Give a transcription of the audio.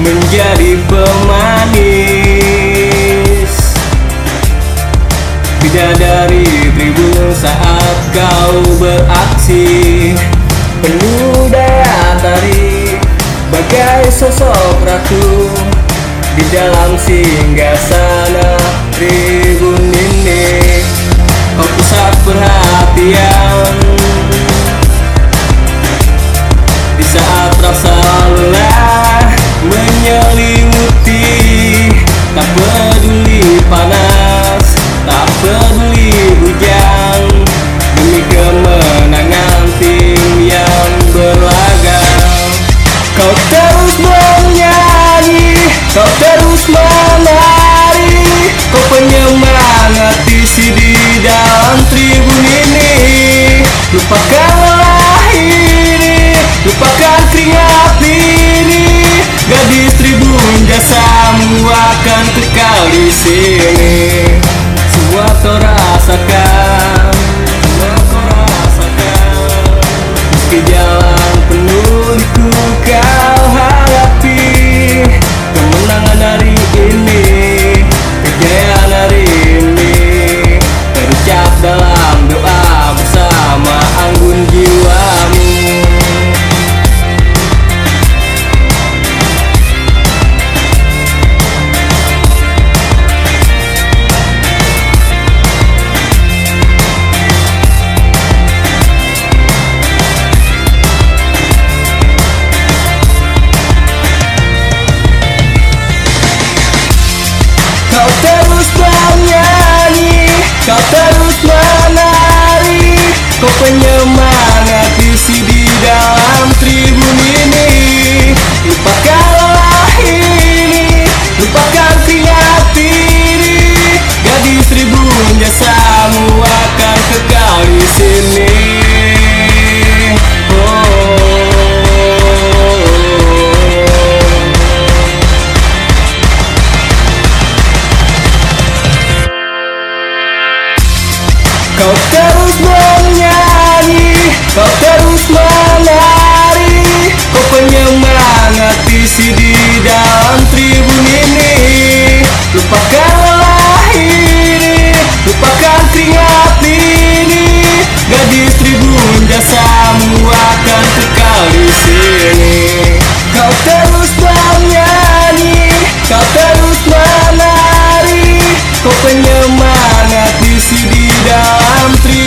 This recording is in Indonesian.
menjadi pemanis. Bidadari tribun saat kau beraksi. Penuh daya tarik bagai sosok ratu Di dalam singgah sana tribun. Lupakanlah ini Lupakan keringat terus bernyanyi Kau terus menari Kau penyemangat Kau terus menyanyi Kau terus menari. Kau penyemangat isi di dalam tribun ini. Lupakan lahir, ini Lupakan keringat ini. Gadis tribun jasamu akan kekal di sini. Kau terus menyanyi Kau terus menari. Kau penyemangat isi I'm three.